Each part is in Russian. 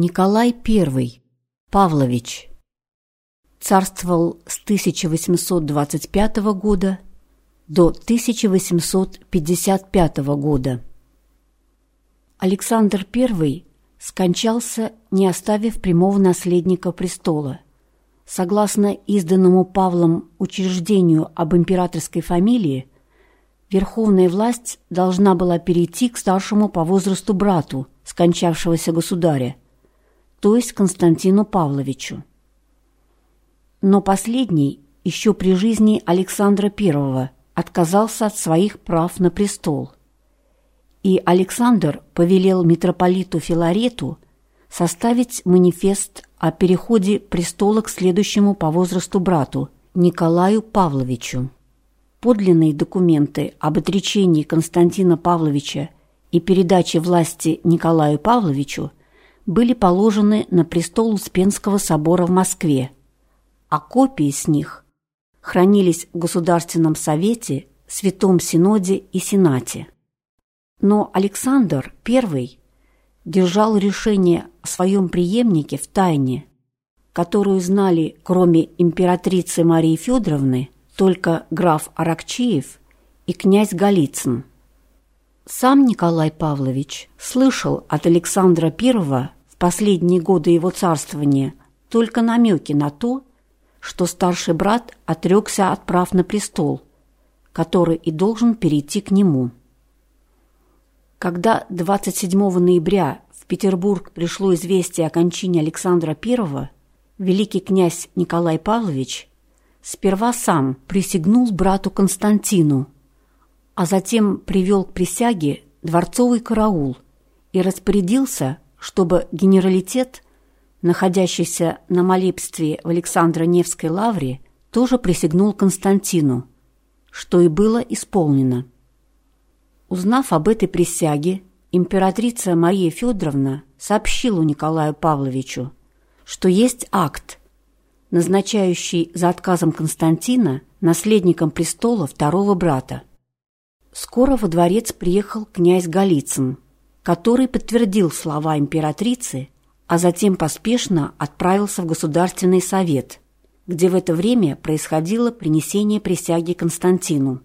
Николай I Павлович царствовал с 1825 года до 1855 года. Александр I скончался, не оставив прямого наследника престола. Согласно изданному Павлом учреждению об императорской фамилии, верховная власть должна была перейти к старшему по возрасту брату скончавшегося государя, то есть Константину Павловичу. Но последний еще при жизни Александра I отказался от своих прав на престол. И Александр повелел митрополиту Филарету составить манифест о переходе престола к следующему по возрасту брату Николаю Павловичу. Подлинные документы об отречении Константина Павловича и передаче власти Николаю Павловичу были положены на престол Успенского собора в Москве, а копии с них хранились в Государственном совете, Святом Синоде и Сенате. Но Александр I держал решение о своем преемнике в тайне, которую знали, кроме императрицы Марии Федоровны, только граф Аракчеев и князь Голицын. Сам Николай Павлович слышал от Александра I последние годы его царствования только намеки на то, что старший брат отрекся от прав на престол, который и должен перейти к нему. Когда 27 ноября в Петербург пришло известие о кончине Александра I, великий князь Николай Павлович сперва сам присягнул брату Константину, а затем привел к присяге дворцовый караул и распорядился чтобы генералитет, находящийся на молебстве в Александро-Невской лавре, тоже присягнул Константину, что и было исполнено. Узнав об этой присяге, императрица Мария Федоровна сообщила Николаю Павловичу, что есть акт, назначающий за отказом Константина наследником престола второго брата. Скоро во дворец приехал князь Голицын – который подтвердил слова императрицы, а затем поспешно отправился в Государственный совет, где в это время происходило принесение присяги Константину.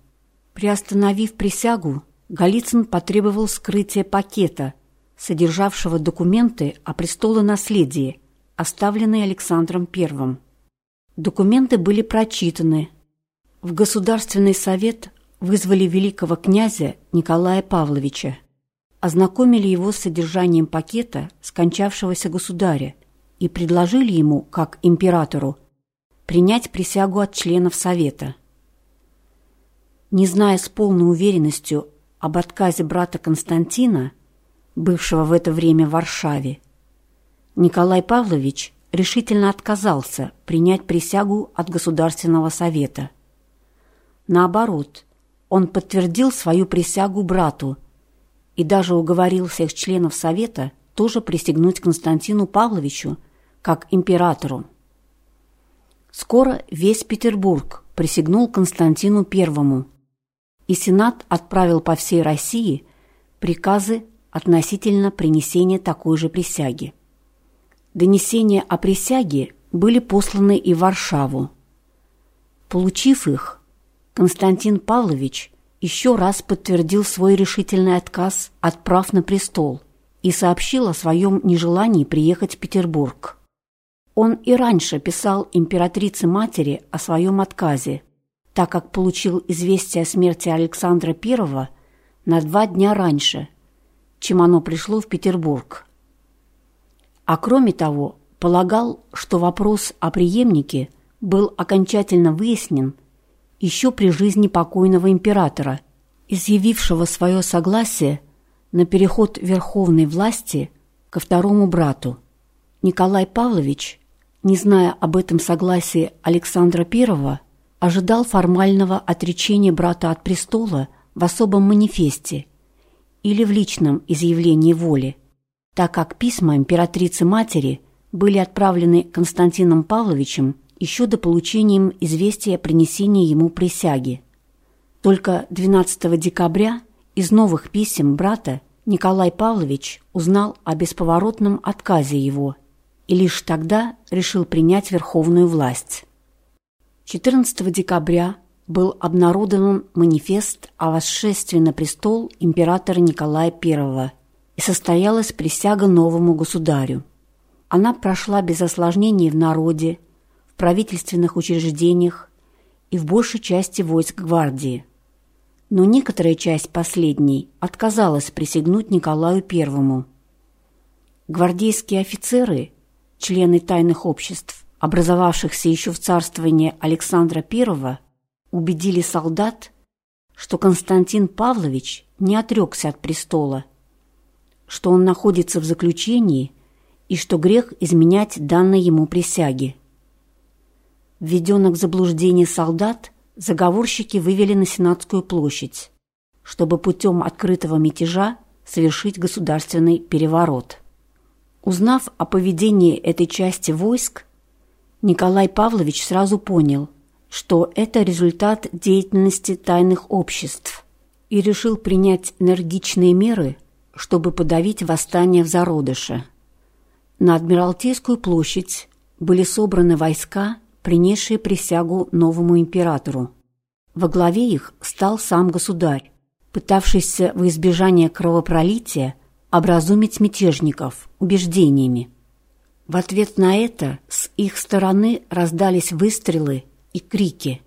Приостановив присягу, Голицын потребовал скрытия пакета, содержавшего документы о престолонаследии, оставленные Александром I. Документы были прочитаны. В Государственный совет вызвали великого князя Николая Павловича ознакомили его с содержанием пакета скончавшегося государя и предложили ему, как императору, принять присягу от членов Совета. Не зная с полной уверенностью об отказе брата Константина, бывшего в это время в Варшаве, Николай Павлович решительно отказался принять присягу от Государственного Совета. Наоборот, он подтвердил свою присягу брату и даже уговорил всех членов Совета тоже присягнуть Константину Павловичу как императору. Скоро весь Петербург присягнул Константину Первому, и Сенат отправил по всей России приказы относительно принесения такой же присяги. Донесения о присяге были посланы и в Варшаву. Получив их, Константин Павлович еще раз подтвердил свой решительный отказ от прав на престол и сообщил о своем нежелании приехать в Петербург. Он и раньше писал императрице-матери о своем отказе, так как получил известие о смерти Александра I на два дня раньше, чем оно пришло в Петербург. А кроме того, полагал, что вопрос о преемнике был окончательно выяснен еще при жизни покойного императора, изъявившего свое согласие на переход верховной власти ко второму брату. Николай Павлович, не зная об этом согласии Александра I, ожидал формального отречения брата от престола в особом манифесте или в личном изъявлении воли, так как письма императрицы-матери были отправлены Константином Павловичем еще до получения известия о принесении ему присяги. Только 12 декабря из новых писем брата Николай Павлович узнал о бесповоротном отказе его и лишь тогда решил принять верховную власть. 14 декабря был обнародован манифест о восшествии на престол императора Николая I и состоялась присяга новому государю. Она прошла без осложнений в народе, в правительственных учреждениях и в большей части войск гвардии. Но некоторая часть последней отказалась присягнуть Николаю Первому. Гвардейские офицеры, члены тайных обществ, образовавшихся еще в царствовании Александра I, убедили солдат, что Константин Павлович не отрекся от престола, что он находится в заключении и что грех изменять данной ему присяги. Введенных в заблуждение солдат заговорщики вывели на Сенатскую площадь, чтобы путем открытого мятежа совершить государственный переворот. Узнав о поведении этой части войск, Николай Павлович сразу понял, что это результат деятельности тайных обществ и решил принять энергичные меры, чтобы подавить восстание в зародыше. На Адмиралтейскую площадь были собраны войска, принесшие присягу новому императору. Во главе их стал сам государь, пытавшийся во избежание кровопролития образумить мятежников убеждениями. В ответ на это с их стороны раздались выстрелы и крики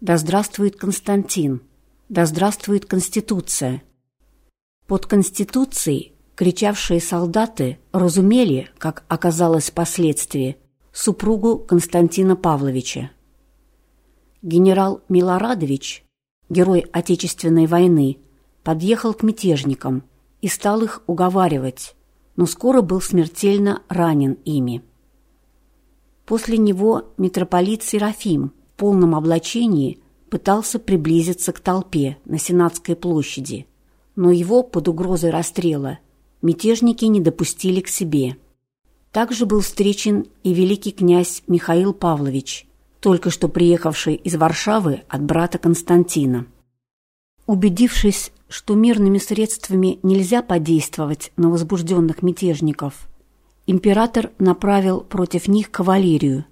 «Да здравствует Константин! Да здравствует Конституция!» Под Конституцией кричавшие солдаты разумели, как оказалось впоследствии, супругу Константина Павловича. Генерал Милорадович, герой Отечественной войны, подъехал к мятежникам и стал их уговаривать, но скоро был смертельно ранен ими. После него митрополит Серафим в полном облачении пытался приблизиться к толпе на Сенатской площади, но его под угрозой расстрела мятежники не допустили к себе. Также был встречен и великий князь Михаил Павлович, только что приехавший из Варшавы от брата Константина. Убедившись, что мирными средствами нельзя подействовать на возбужденных мятежников – император направил против них кавалерию,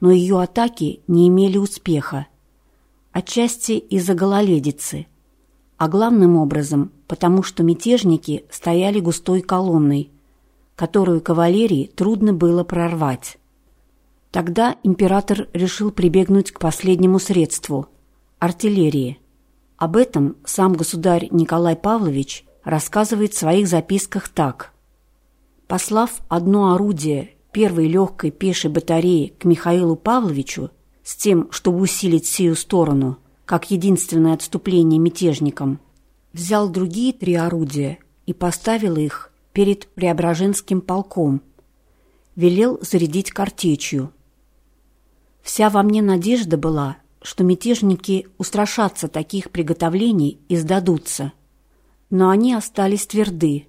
но ее атаки не имели успеха, отчасти из-за гололедицы, а главным образом потому, что мятежники стояли густой колонной, которую кавалерии трудно было прорвать. Тогда император решил прибегнуть к последнему средству – артиллерии. Об этом сам государь Николай Павлович рассказывает в своих записках так – Послав одно орудие первой легкой пешей батареи к Михаилу Павловичу с тем, чтобы усилить сию сторону, как единственное отступление мятежникам, взял другие три орудия и поставил их перед Преображенским полком, велел зарядить картечью. Вся во мне надежда была, что мятежники устрашатся таких приготовлений и сдадутся. Но они остались тверды,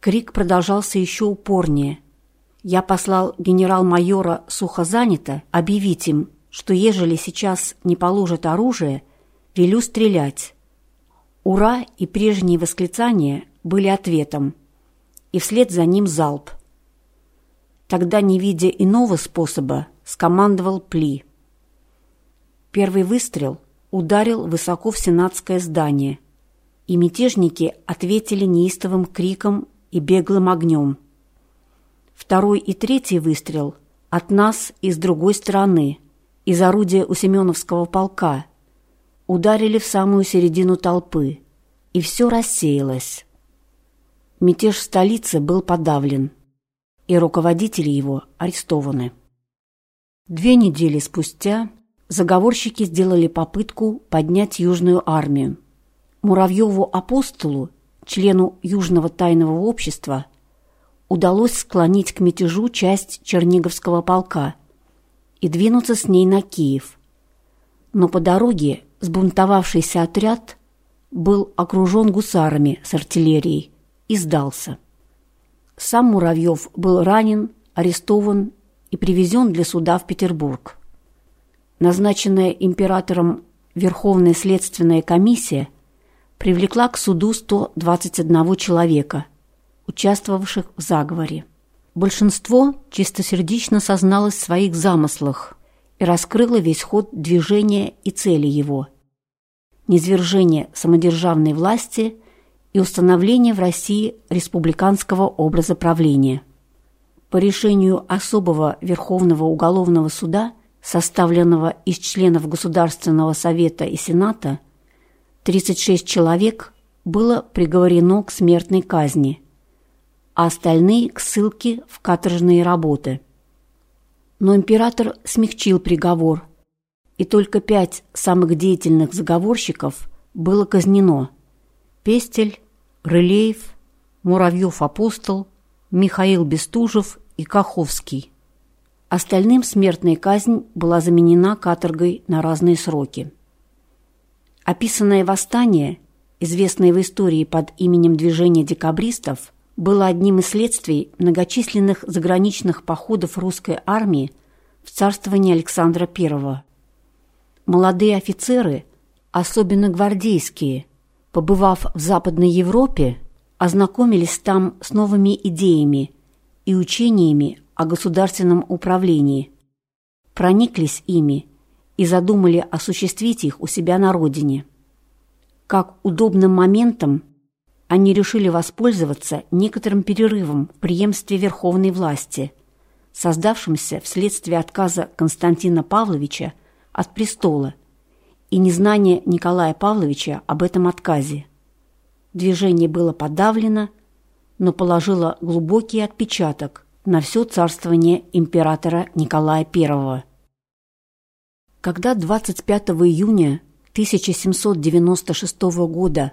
Крик продолжался еще упорнее. Я послал генерал-майора Сухозанято объявить им, что ежели сейчас не положат оружие, велю стрелять. «Ура!» и прежние восклицания были ответом, и вслед за ним залп. Тогда, не видя иного способа, скомандовал Пли. Первый выстрел ударил высоко в сенатское здание, и мятежники ответили неистовым криком и беглым огнем. Второй и третий выстрел от нас и с другой стороны, из орудия у Семеновского полка, ударили в самую середину толпы, и все рассеялось. Мятеж в столице был подавлен, и руководители его арестованы. Две недели спустя заговорщики сделали попытку поднять Южную армию. Муравьеву апостолу члену Южного тайного общества, удалось склонить к мятежу часть Черниговского полка и двинуться с ней на Киев. Но по дороге сбунтовавшийся отряд был окружен гусарами с артиллерией и сдался. Сам Муравьев был ранен, арестован и привезен для суда в Петербург. Назначенная императором Верховная следственная комиссия – привлекла к суду 121 человека, участвовавших в заговоре. Большинство чистосердечно созналось в своих замыслах и раскрыло весь ход движения и цели его. Низвержение самодержавной власти и установление в России республиканского образа правления. По решению особого Верховного уголовного суда, составленного из членов Государственного совета и Сената, 36 человек было приговорено к смертной казни, а остальные – к ссылке в каторжные работы. Но император смягчил приговор, и только пять самых деятельных заговорщиков было казнено – Пестель, Рылеев, Муравьев-Апостол, Михаил Бестужев и Каховский. Остальным смертная казнь была заменена каторгой на разные сроки. Описанное восстание, известное в истории под именем движения декабристов, было одним из следствий многочисленных заграничных походов русской армии в царствование Александра I. Молодые офицеры, особенно гвардейские, побывав в Западной Европе, ознакомились там с новыми идеями и учениями о государственном управлении, прониклись ими и задумали осуществить их у себя на родине. Как удобным моментом они решили воспользоваться некоторым перерывом в преемстве верховной власти, создавшимся вследствие отказа Константина Павловича от престола и незнания Николая Павловича об этом отказе. Движение было подавлено, но положило глубокий отпечаток на все царствование императора Николая I. Когда 25 июня 1796 года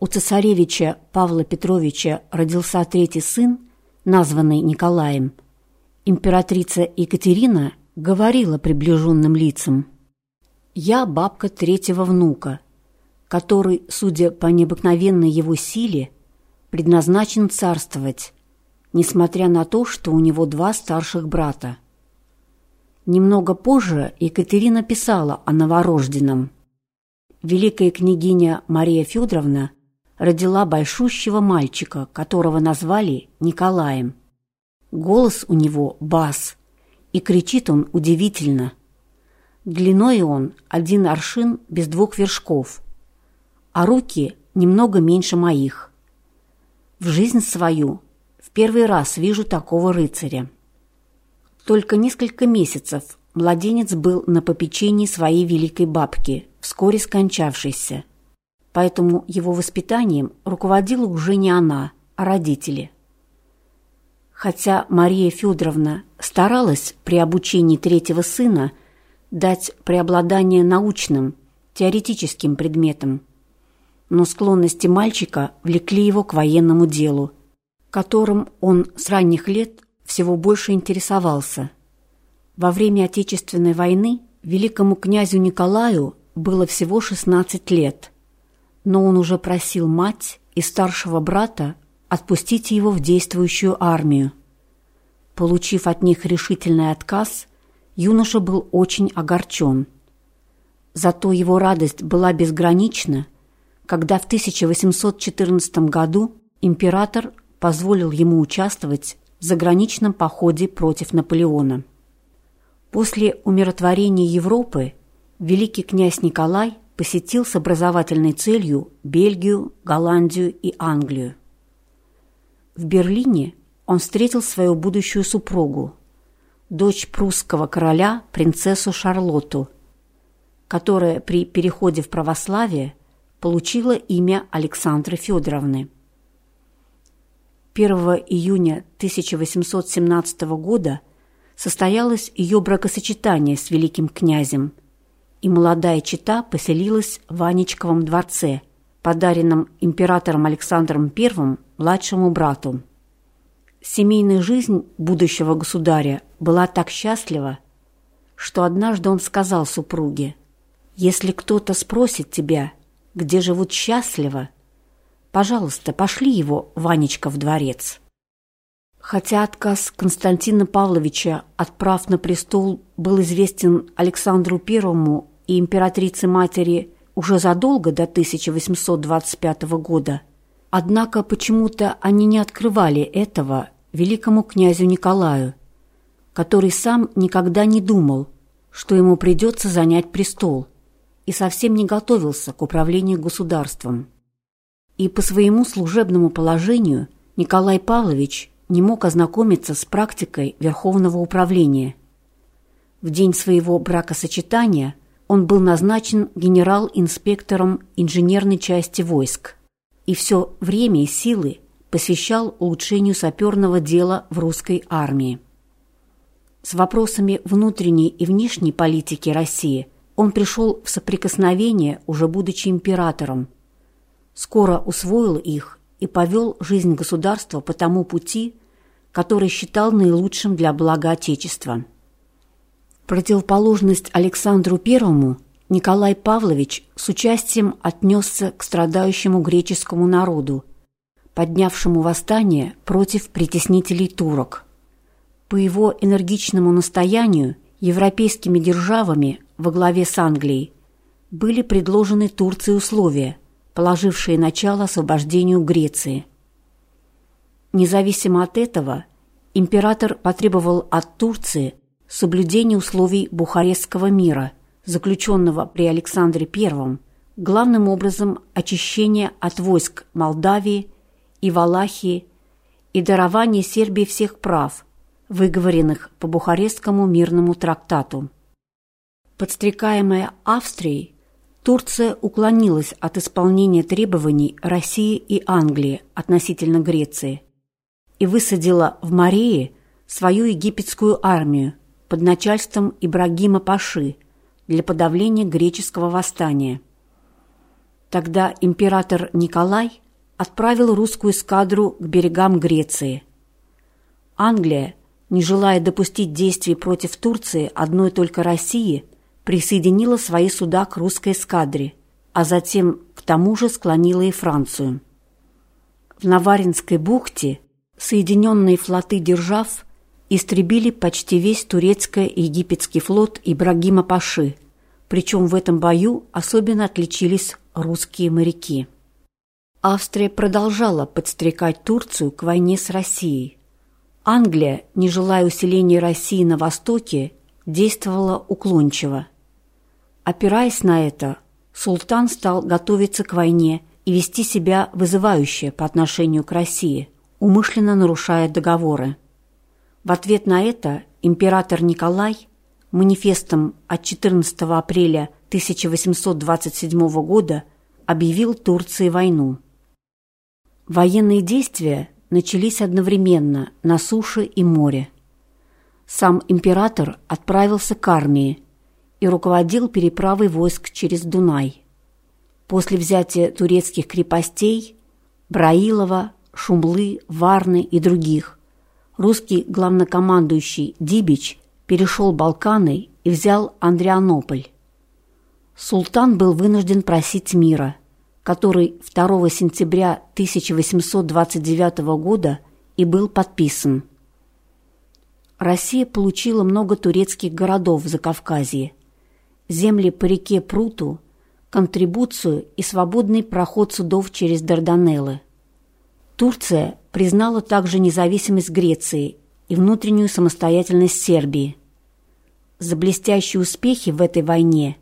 у цесаревича Павла Петровича родился третий сын, названный Николаем, императрица Екатерина говорила приближенным лицам «Я бабка третьего внука, который, судя по необыкновенной его силе, предназначен царствовать, несмотря на то, что у него два старших брата. Немного позже Екатерина писала о новорожденном. Великая княгиня Мария Федоровна родила большущего мальчика, которого назвали Николаем. Голос у него бас, и кричит он удивительно. Длиной он один аршин без двух вершков, а руки немного меньше моих. В жизнь свою в первый раз вижу такого рыцаря. Только несколько месяцев младенец был на попечении своей великой бабки, вскоре скончавшейся. Поэтому его воспитанием руководила уже не она, а родители. Хотя Мария Федоровна старалась при обучении третьего сына дать преобладание научным, теоретическим предметам, но склонности мальчика влекли его к военному делу, которым он с ранних лет всего больше интересовался. Во время Отечественной войны великому князю Николаю было всего 16 лет, но он уже просил мать и старшего брата отпустить его в действующую армию. Получив от них решительный отказ, юноша был очень огорчен. Зато его радость была безгранична, когда в 1814 году император позволил ему участвовать заграничном походе против Наполеона. После умиротворения Европы великий князь Николай посетил с образовательной целью Бельгию, Голландию и Англию. В Берлине он встретил свою будущую супругу, дочь прусского короля, принцессу Шарлотту, которая при переходе в православие получила имя Александры Федоровны. 1 июня 1817 года состоялось ее бракосочетание с великим князем, и молодая чита поселилась в Анечковом дворце, подаренном императором Александром I младшему брату. Семейная жизнь будущего государя была так счастлива, что однажды он сказал супруге, «Если кто-то спросит тебя, где живут счастливо, — Пожалуйста, пошли его, Ванечка, в дворец». Хотя отказ Константина Павловича от прав на престол был известен Александру Первому и императрице-матери уже задолго до 1825 года. Однако почему-то они не открывали этого великому князю Николаю, который сам никогда не думал, что ему придется занять престол, и совсем не готовился к управлению государством. И по своему служебному положению Николай Павлович не мог ознакомиться с практикой Верховного управления. В день своего бракосочетания он был назначен генерал-инспектором инженерной части войск и все время и силы посвящал улучшению саперного дела в русской армии. С вопросами внутренней и внешней политики России он пришел в соприкосновение, уже будучи императором. Скоро усвоил их и повел жизнь государства по тому пути, который считал наилучшим для блага Отечества. Противоположность Александру Первому Николай Павлович с участием отнесся к страдающему греческому народу, поднявшему восстание против притеснителей турок. По его энергичному настоянию европейскими державами во главе с Англией были предложены Турции условия, положившие начало освобождению Греции – Независимо от этого, император потребовал от Турции соблюдения условий Бухарестского мира, заключенного при Александре I, главным образом очищения от войск Молдавии и Валахии и дарования Сербии всех прав, выговоренных по Бухарестскому мирному трактату. Подстрекаемая Австрией, Турция уклонилась от исполнения требований России и Англии относительно Греции – и высадила в Марии свою египетскую армию под начальством Ибрагима Паши для подавления греческого восстания. Тогда император Николай отправил русскую эскадру к берегам Греции. Англия, не желая допустить действий против Турции одной только России, присоединила свои суда к русской эскадре, а затем к тому же склонила и Францию. В Наваринской бухте Соединенные флоты держав истребили почти весь турецко-египетский флот Ибрагима Паши, причем в этом бою особенно отличились русские моряки. Австрия продолжала подстрекать Турцию к войне с Россией. Англия, не желая усиления России на востоке, действовала уклончиво. Опираясь на это, султан стал готовиться к войне и вести себя вызывающе по отношению к России умышленно нарушая договоры. В ответ на это император Николай манифестом от 14 апреля 1827 года объявил Турции войну. Военные действия начались одновременно на суше и море. Сам император отправился к армии и руководил переправой войск через Дунай. После взятия турецких крепостей Браилова, Шумлы, Варны и других. Русский главнокомандующий Дибич перешел Балканы и взял Андрианополь. Султан был вынужден просить мира, который 2 сентября 1829 года и был подписан. Россия получила много турецких городов в Закавказье, земли по реке Пруту, контрибуцию и свободный проход судов через Дарданеллы. Турция признала также независимость Греции и внутреннюю самостоятельность Сербии. За блестящие успехи в этой войне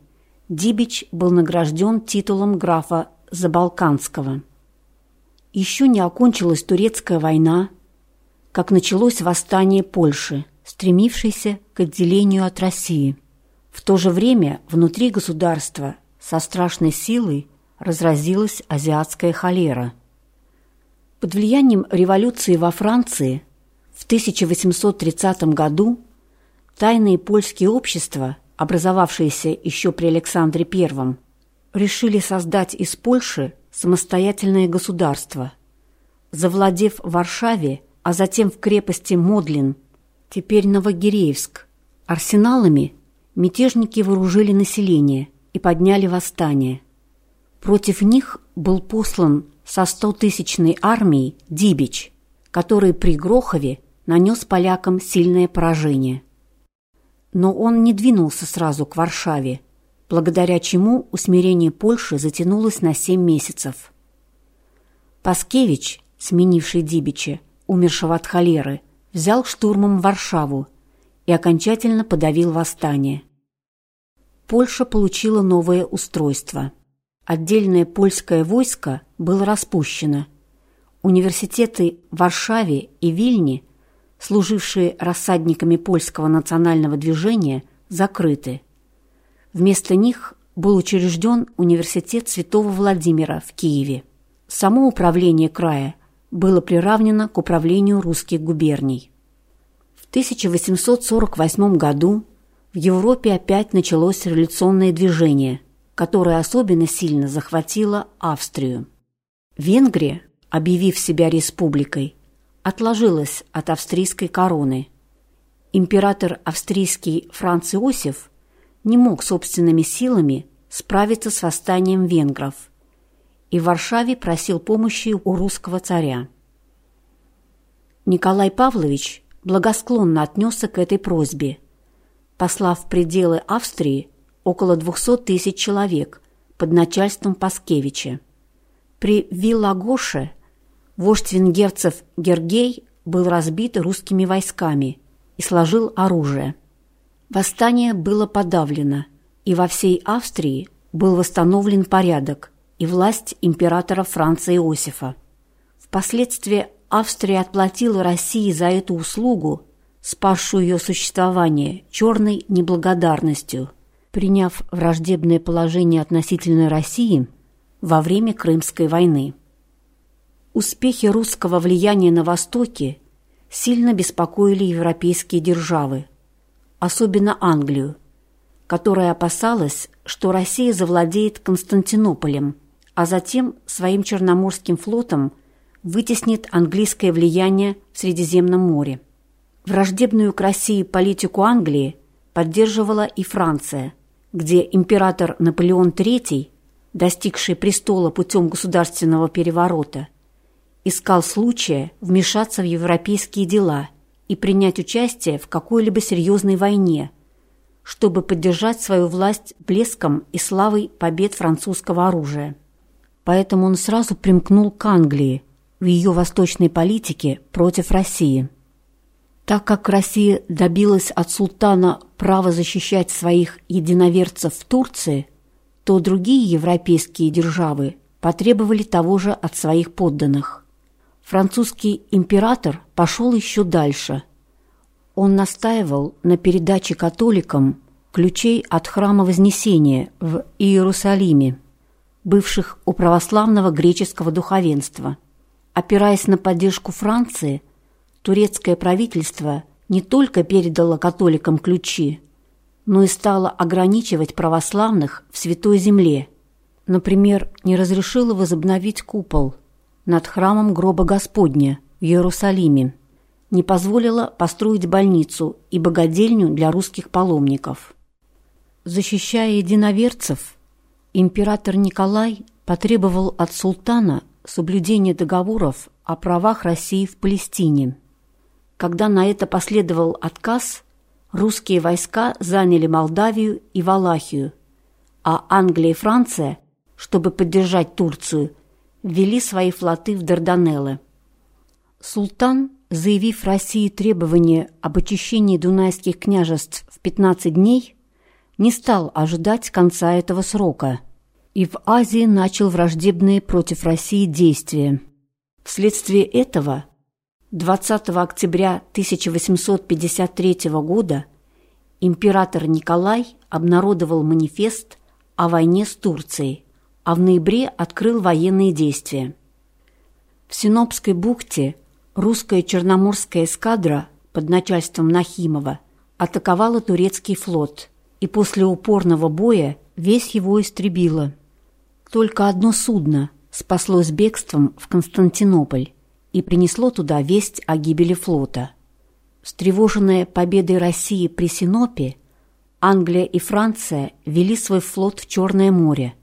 Дибич был награжден титулом графа Забалканского. Еще не окончилась турецкая война, как началось восстание Польши, стремившейся к отделению от России. В то же время внутри государства со страшной силой разразилась азиатская холера – под влиянием революции во Франции в 1830 году тайные польские общества, образовавшиеся еще при Александре I, решили создать из Польши самостоятельное государство. Завладев Варшаве, а затем в крепости Модлин, теперь Новогиреевск, арсеналами мятежники вооружили население и подняли восстание. Против них был послан со стотысячной армией Дибич, который при Грохове нанес полякам сильное поражение. Но он не двинулся сразу к Варшаве, благодаря чему усмирение Польши затянулось на семь месяцев. Паскевич, сменивший Дибича, умершего от холеры, взял штурмом Варшаву и окончательно подавил восстание. Польша получила новое устройство. Отдельное польское войско было распущено. Университеты в Варшаве и Вильне, служившие рассадниками польского национального движения, закрыты. Вместо них был учрежден университет Святого Владимира в Киеве. Само управление края было приравнено к управлению русских губерний. В 1848 году в Европе опять началось революционное движение, которое особенно сильно захватило Австрию. Венгрия, объявив себя республикой, отложилась от австрийской короны. Император австрийский Франц Иосиф не мог собственными силами справиться с восстанием венгров и в Варшаве просил помощи у русского царя. Николай Павлович благосклонно отнесся к этой просьбе, послав в пределы Австрии около 200 тысяч человек под начальством Паскевича. При Виллагоше вождь венгерцев Гергей был разбит русскими войсками и сложил оружие. Восстание было подавлено, и во всей Австрии был восстановлен порядок и власть императора Франца Иосифа. Впоследствии Австрия отплатила России за эту услугу, спасшую ее существование, черной неблагодарностью, приняв враждебное положение относительно России во время Крымской войны. Успехи русского влияния на Востоке сильно беспокоили европейские державы, особенно Англию, которая опасалась, что Россия завладеет Константинополем, а затем своим Черноморским флотом вытеснит английское влияние в Средиземном море. Враждебную к России политику Англии поддерживала и Франция, где император Наполеон III, достигший престола путем государственного переворота, искал случая вмешаться в европейские дела – и принять участие в какой-либо серьезной войне, чтобы поддержать свою власть блеском и славой побед французского оружия. Поэтому он сразу примкнул к Англии в ее восточной политике против России. Так как Россия добилась от султана права защищать своих единоверцев в Турции, то другие европейские державы потребовали того же от своих подданных. Французский император пошел еще дальше. Он настаивал на передаче католикам ключей от храма Вознесения в Иерусалиме, бывших у православного греческого духовенства. Опираясь на поддержку Франции, турецкое правительство не только передало католикам ключи, но и стало ограничивать православных в Святой Земле. Например, не разрешило возобновить купол – над храмом гроба Господня в Иерусалиме, не позволила построить больницу и богадельню для русских паломников. Защищая единоверцев, император Николай потребовал от султана соблюдения договоров о правах России в Палестине. Когда на это последовал отказ, русские войска заняли Молдавию и Валахию, а Англия и Франция, чтобы поддержать Турцию, ввели свои флоты в Дарданеллы. Султан, заявив России требование об очищении дунайских княжеств в 15 дней, не стал ожидать конца этого срока и в Азии начал враждебные против России действия. Вследствие этого 20 октября 1853 года император Николай обнародовал манифест о войне с Турцией, а в ноябре открыл военные действия. В Синопской бухте русская черноморская эскадра под начальством Нахимова атаковала турецкий флот и после упорного боя весь его истребила. Только одно судно спаслось бегством в Константинополь и принесло туда весть о гибели флота. Встревоженная победой России при Синопе, Англия и Франция вели свой флот в Черное море –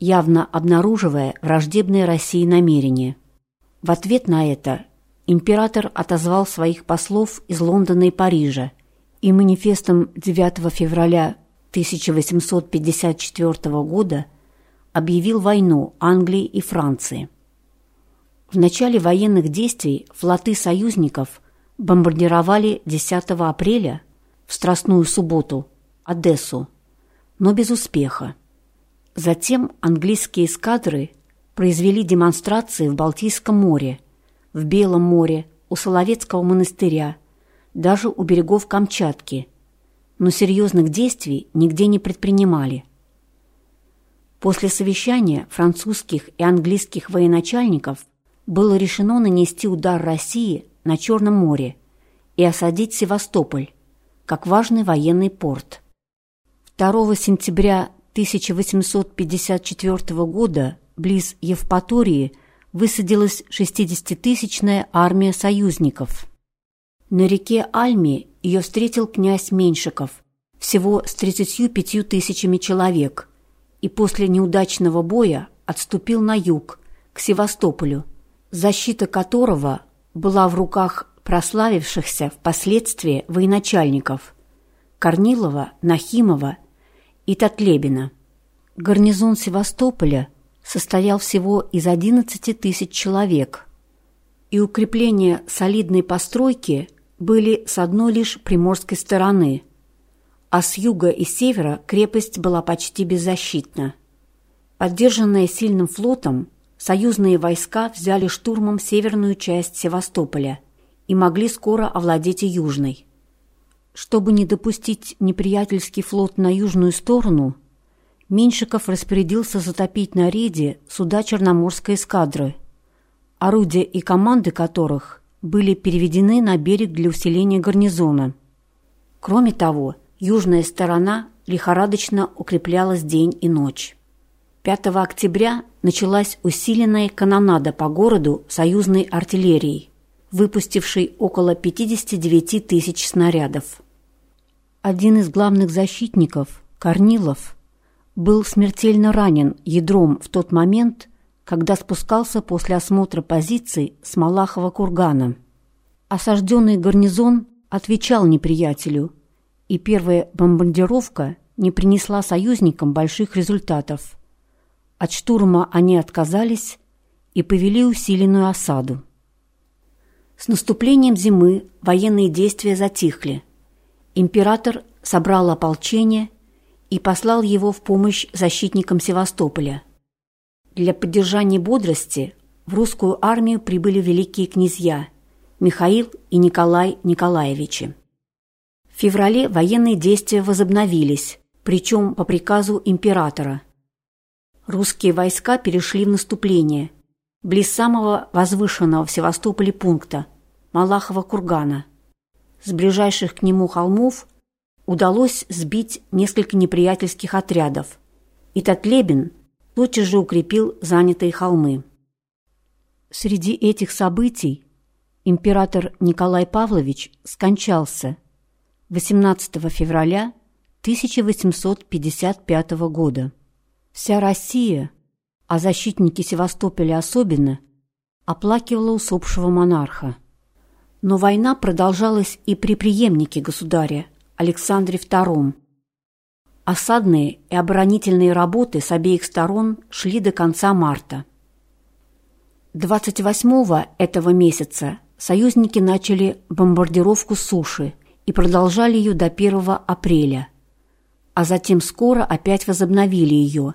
явно обнаруживая враждебные России намерения. В ответ на это император отозвал своих послов из Лондона и Парижа и манифестом 9 февраля 1854 года объявил войну Англии и Франции. В начале военных действий флоты союзников бомбардировали 10 апреля в Страстную субботу Одессу, но без успеха. Затем английские эскадры произвели демонстрации в Балтийском море, в Белом море, у Соловецкого монастыря, даже у берегов Камчатки, но серьезных действий нигде не предпринимали. После совещания французских и английских военачальников было решено нанести удар России на Черном море и осадить Севастополь, как важный военный порт. 2 сентября 1854 года близ Евпатории высадилась 60-тысячная армия союзников. На реке Альме ее встретил князь Меньшиков, всего с 35 тысячами человек, и после неудачного боя отступил на юг, к Севастополю, защита которого была в руках прославившихся впоследствии военачальников Корнилова, Нахимова и Татлебина. Гарнизон Севастополя состоял всего из 11 тысяч человек, и укрепления солидной постройки были с одной лишь приморской стороны, а с юга и севера крепость была почти беззащитна. Поддержанная сильным флотом, союзные войска взяли штурмом северную часть Севастополя и могли скоро овладеть и южной. Чтобы не допустить неприятельский флот на южную сторону, Меньшиков распорядился затопить на рейде суда Черноморской эскадры, орудия и команды которых были переведены на берег для усиления гарнизона. Кроме того, южная сторона лихорадочно укреплялась день и ночь. 5 октября началась усиленная канонада по городу союзной артиллерией, выпустившей около 59 тысяч снарядов. Один из главных защитников, Корнилов, был смертельно ранен ядром в тот момент, когда спускался после осмотра позиций с Малахова кургана. Осажденный гарнизон отвечал неприятелю, и первая бомбардировка не принесла союзникам больших результатов. От штурма они отказались и повели усиленную осаду. С наступлением зимы военные действия затихли. Император собрал ополчение и послал его в помощь защитникам Севастополя. Для поддержания бодрости в русскую армию прибыли великие князья Михаил и Николай Николаевичи. В феврале военные действия возобновились, причем по приказу императора. Русские войска перешли в наступление близ самого возвышенного в Севастополе пункта Малахова кургана. С ближайших к нему холмов удалось сбить несколько неприятельских отрядов, и Татлебин тотчас же укрепил занятые холмы. Среди этих событий император Николай Павлович скончался 18 февраля 1855 года. Вся Россия, а защитники Севастополя особенно, оплакивала усопшего монарха. Но война продолжалась и при преемнике государя Александре II. Осадные и оборонительные работы с обеих сторон шли до конца марта. 28 этого месяца союзники начали бомбардировку суши и продолжали ее до 1 апреля, а затем скоро опять возобновили ее,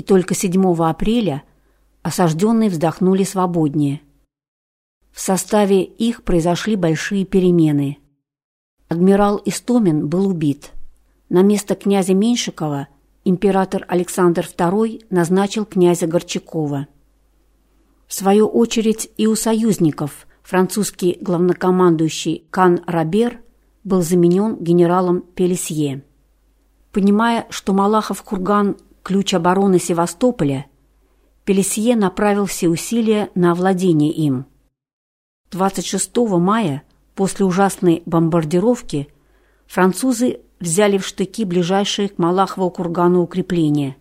и только 7 апреля осажденные вздохнули свободнее. В составе их произошли большие перемены – Адмирал Истомин был убит. На место князя Меньшикова император Александр II назначил князя Горчакова. В свою очередь и у союзников французский главнокомандующий Кан Рабер был заменен генералом Пелесье. Понимая, что Малахов курган – ключ обороны Севастополя, Пелесье направил все усилия на овладение им. 26 мая После ужасной бомбардировки французы взяли в штыки ближайшие к Малахову кургану укрепления.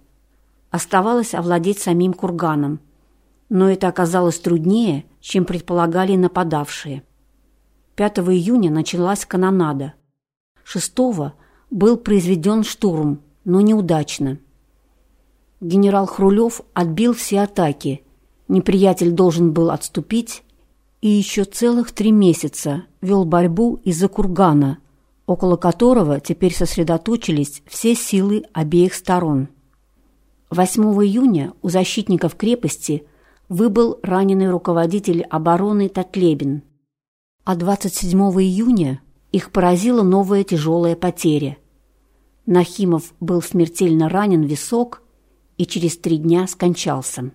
Оставалось овладеть самим курганом, но это оказалось труднее, чем предполагали нападавшие. 5 июня началась канонада. 6 был произведен штурм, но неудачно. Генерал Хрулев отбил все атаки. Неприятель должен был отступить и еще целых три месяца вел борьбу из-за кургана, около которого теперь сосредоточились все силы обеих сторон. 8 июня у защитников крепости выбыл раненый руководитель обороны Татлебин, а 27 июня их поразила новая тяжелая потеря. Нахимов был смертельно ранен висок и через три дня скончался.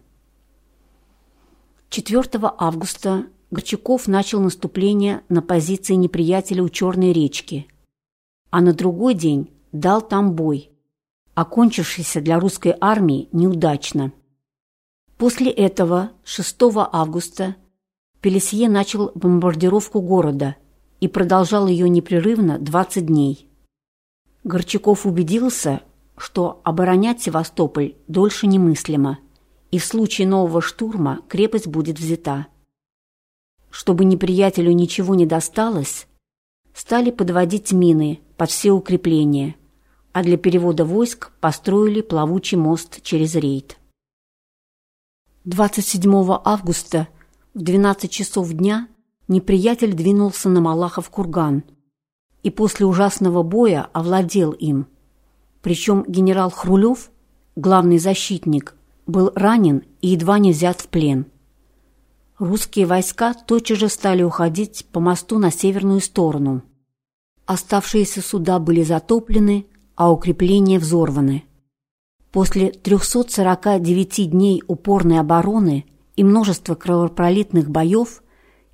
4 августа Горчаков начал наступление на позиции неприятеля у Черной речки, а на другой день дал там бой, окончившийся для русской армии неудачно. После этого 6 августа Пелесье начал бомбардировку города и продолжал ее непрерывно 20 дней. Горчаков убедился, что оборонять Севастополь дольше немыслимо, и в случае нового штурма крепость будет взята. Чтобы неприятелю ничего не досталось, стали подводить мины под все укрепления, а для перевода войск построили плавучий мост через рейд. 27 августа в 12 часов дня неприятель двинулся на Малахов курган и после ужасного боя овладел им. Причем генерал Хрулев, главный защитник, был ранен и едва не взят в плен. Русские войска тотчас же стали уходить по мосту на северную сторону. Оставшиеся суда были затоплены, а укрепления взорваны. После 349 дней упорной обороны и множества кровопролитных боев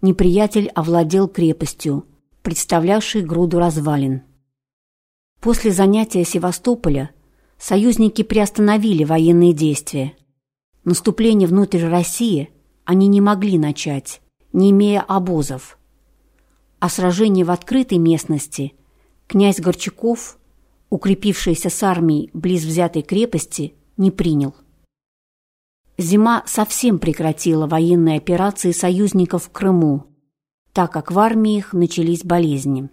неприятель овладел крепостью, представлявшей груду развалин. После занятия Севастополя союзники приостановили военные действия. Наступление внутрь России они не могли начать, не имея обозов. А сражение в открытой местности князь Горчаков укрепившийся с армией близ взятой крепости, не принял. Зима совсем прекратила военные операции союзников в Крыму, так как в армии их начались болезни.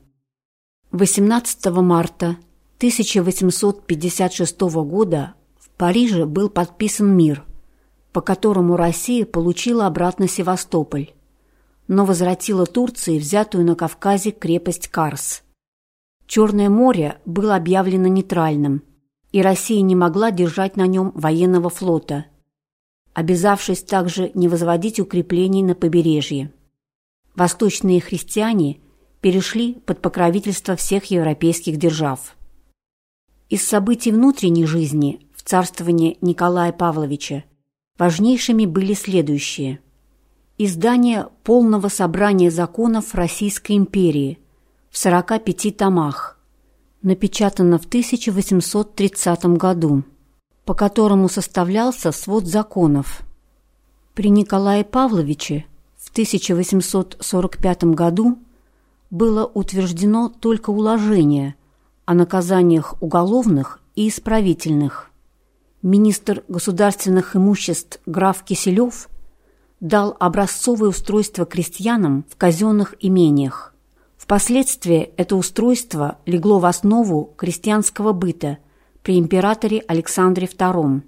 18 марта 1856 года в Париже был подписан мир, по которому Россия получила обратно Севастополь, но возвратила Турции взятую на Кавказе крепость Карс – Черное море было объявлено нейтральным, и Россия не могла держать на нем военного флота, обязавшись также не возводить укреплений на побережье. Восточные христиане перешли под покровительство всех европейских держав. Из событий внутренней жизни в царствовании Николая Павловича важнейшими были следующие. Издание полного собрания законов Российской империи – в 45 томах, напечатано в 1830 году, по которому составлялся свод законов. При Николае Павловиче в 1845 году было утверждено только уложение о наказаниях уголовных и исправительных. Министр государственных имуществ граф Киселев дал образцовое устройство крестьянам в казенных имениях. Впоследствии это устройство легло в основу крестьянского быта при императоре Александре II.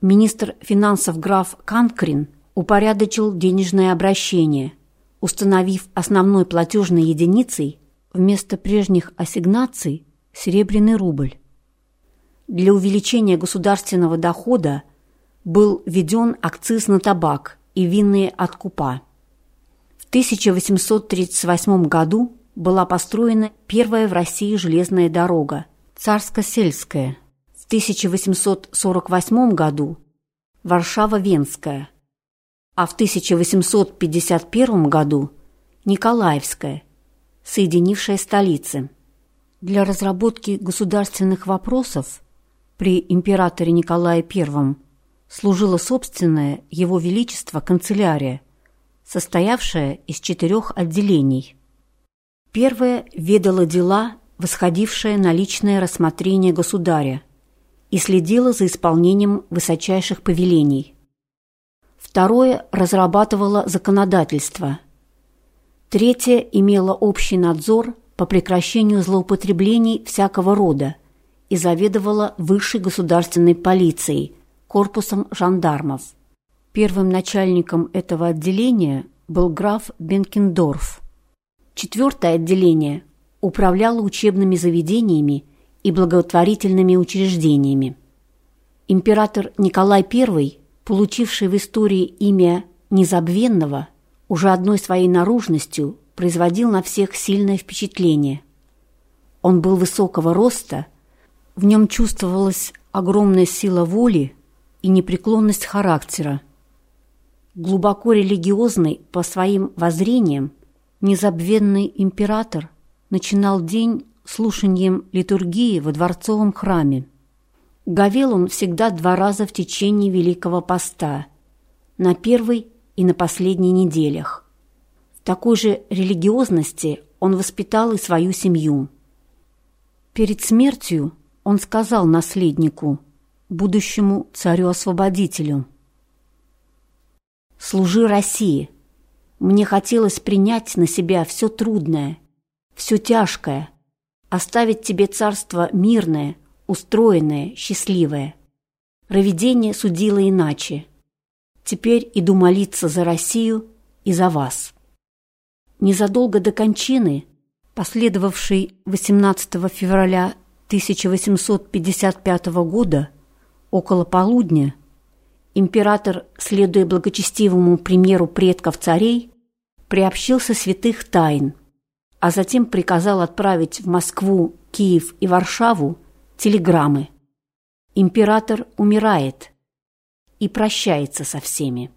Министр финансов граф Канкрин упорядочил денежное обращение, установив основной платежной единицей вместо прежних ассигнаций серебряный рубль. Для увеличения государственного дохода был введен акциз на табак и винные откупа. 1838 году была построена первая в России железная дорога Царско-сельская. В 1848 году Варшава-Венская, а в 1851 году Николаевская, соединившая столицы. Для разработки государственных вопросов при императоре Николае I служила собственная Его Величество канцелярия – состоявшая из четырех отделений. Первое ведало дела, восходившее на личное рассмотрение государя, и следило за исполнением высочайших повелений. Второе разрабатывало законодательство. Третье имело общий надзор по прекращению злоупотреблений всякого рода и заведовала высшей государственной полицией, корпусом жандармов. Первым начальником этого отделения был граф Бенкендорф. Четвертое отделение управляло учебными заведениями и благотворительными учреждениями. Император Николай I, получивший в истории имя Незабвенного, уже одной своей наружностью производил на всех сильное впечатление. Он был высокого роста, в нем чувствовалась огромная сила воли и непреклонность характера. Глубоко религиозный по своим воззрениям, незабвенный император начинал день слушанием литургии во дворцовом храме. Говел он всегда два раза в течение Великого Поста, на первой и на последней неделях. В такой же религиозности он воспитал и свою семью. Перед смертью он сказал наследнику, будущему царю-освободителю, «Служи России. Мне хотелось принять на себя все трудное, все тяжкое, оставить тебе царство мирное, устроенное, счастливое. Провидение судило иначе. Теперь иду молиться за Россию и за вас». Незадолго до кончины, последовавшей 18 февраля 1855 года, около полудня, император, следуя благочестивому примеру предков царей, приобщился святых тайн, а затем приказал отправить в Москву, Киев и Варшаву телеграммы. Император умирает и прощается со всеми.